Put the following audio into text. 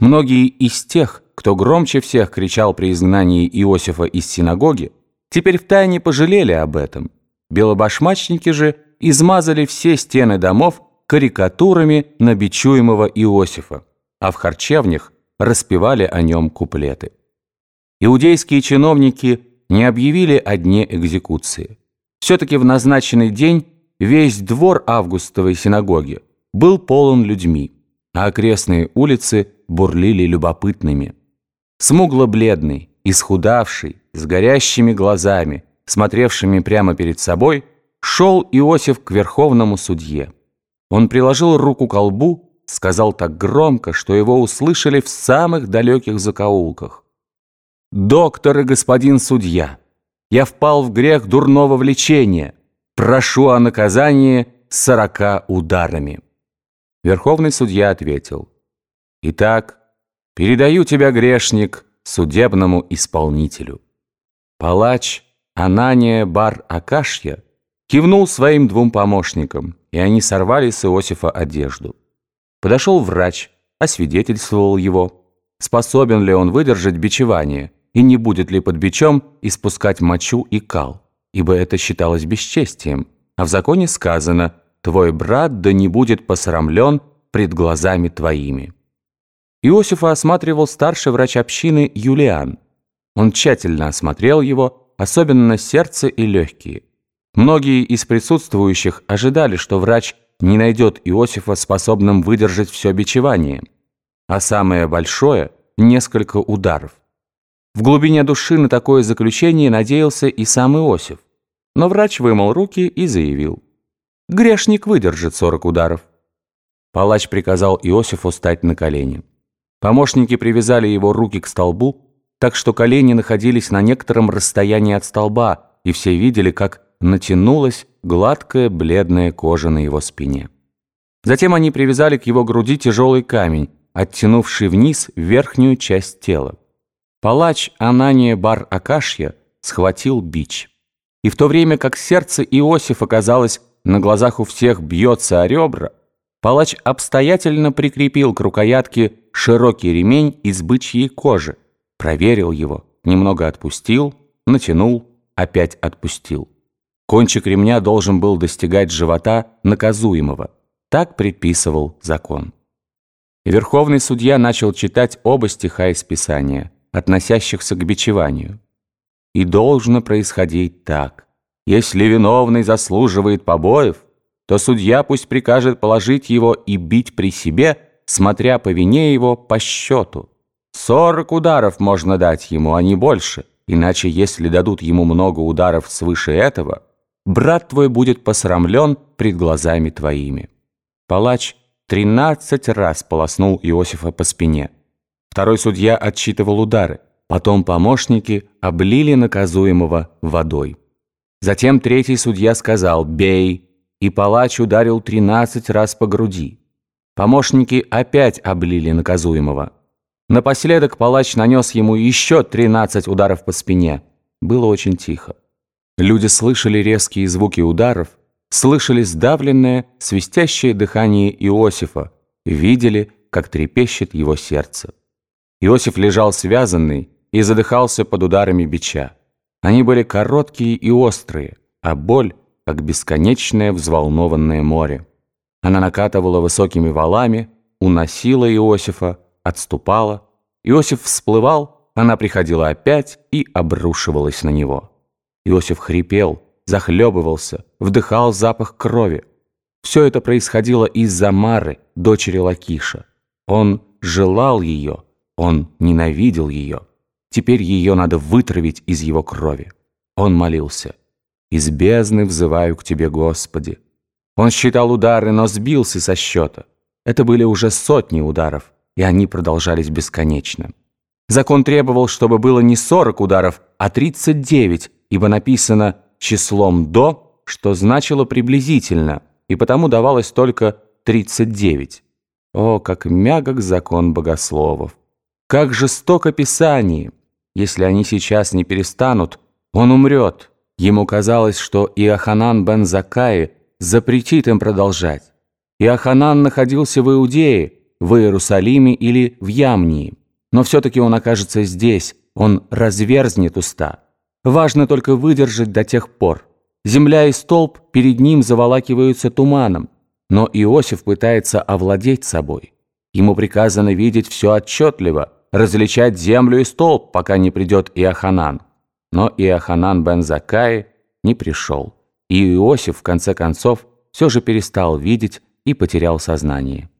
Многие из тех, кто громче всех кричал при изгнании Иосифа из синагоги, теперь втайне пожалели об этом. Белобашмачники же измазали все стены домов карикатурами на бичуемого Иосифа, а в харчевнях распевали о нем куплеты. Иудейские чиновники не объявили о дне экзекуции. Все-таки в назначенный день весь двор Августовой синагоги был полон людьми, а окрестные улицы бурлили любопытными. Смугло-бледный, исхудавший, с горящими глазами, смотревшими прямо перед собой, шел Иосиф к верховному судье. Он приложил руку к колбу, сказал так громко, что его услышали в самых далеких закоулках. «Доктор и господин судья, я впал в грех дурного влечения. Прошу о наказании сорока ударами». Верховный судья ответил, «Итак, передаю тебя, грешник, судебному исполнителю». Палач Анания бар Акашья кивнул своим двум помощникам, и они сорвали с Иосифа одежду. Подошел врач, освидетельствовал его, способен ли он выдержать бичевание и не будет ли под бичом испускать мочу и кал, ибо это считалось бесчестием, а в законе сказано «твой брат да не будет посрамлен пред глазами твоими». Иосифа осматривал старший врач общины Юлиан. Он тщательно осмотрел его, особенно сердце и легкие. Многие из присутствующих ожидали, что врач не найдет Иосифа способным выдержать все бичевание, а самое большое – несколько ударов. В глубине души на такое заключение надеялся и сам Иосиф. Но врач вымыл руки и заявил. «Грешник выдержит 40 ударов». Палач приказал Иосифу стать на колени. Помощники привязали его руки к столбу, так что колени находились на некотором расстоянии от столба, и все видели, как натянулась гладкая бледная кожа на его спине. Затем они привязали к его груди тяжелый камень, оттянувший вниз верхнюю часть тела. Палач Анания бар Акашья схватил бич. И в то время как сердце Иосифа, казалось, на глазах у всех бьется о ребра, палач обстоятельно прикрепил к рукоятке широкий ремень из бычьей кожи, проверил его, немного отпустил, натянул, опять отпустил. Кончик ремня должен был достигать живота наказуемого. Так предписывал закон. Верховный судья начал читать оба стиха из Писания, относящихся к бичеванию. «И должно происходить так. Если виновный заслуживает побоев, то судья пусть прикажет положить его и бить при себе, смотря по вине его по счету. Сорок ударов можно дать ему, а не больше, иначе если дадут ему много ударов свыше этого, брат твой будет посрамлен пред глазами твоими». Палач тринадцать раз полоснул Иосифа по спине. Второй судья отсчитывал удары. Потом помощники облили наказуемого водой. Затем третий судья сказал «бей», и палач ударил тринадцать раз по груди. Помощники опять облили наказуемого. Напоследок палач нанес ему еще тринадцать ударов по спине. Было очень тихо. Люди слышали резкие звуки ударов, слышали сдавленное, свистящее дыхание Иосифа, видели, как трепещет его сердце. Иосиф лежал связанный и задыхался под ударами бича. Они были короткие и острые, а боль, как бесконечное взволнованное море. Она накатывала высокими валами, уносила Иосифа, отступала. Иосиф всплывал, она приходила опять и обрушивалась на него. Иосиф хрипел, захлебывался, вдыхал запах крови. Все это происходило из-за Мары, дочери Лакиша. Он желал ее, он ненавидел ее. Теперь ее надо вытравить из его крови. Он молился. «Из бездны взываю к Тебе, Господи». Он считал удары, но сбился со счета. Это были уже сотни ударов, и они продолжались бесконечно. Закон требовал, чтобы было не 40 ударов, а 39, ибо написано числом «до», что значило приблизительно, и потому давалось только 39. О, как мягок закон богословов! Как жестоко Писание! Если они сейчас не перестанут, он умрет. Ему казалось, что Иоханан бен Закаи запретит им продолжать. Иоханан находился в Иудее, в Иерусалиме или в Ямнии. Но все-таки он окажется здесь, он разверзнет уста. Важно только выдержать до тех пор. Земля и столб перед ним заволакиваются туманом, но Иосиф пытается овладеть собой. Ему приказано видеть все отчетливо, различать землю и столб, пока не придет Иоханан. Но Иоханан бен Закаи не пришел, и Иосиф, в конце концов, все же перестал видеть и потерял сознание.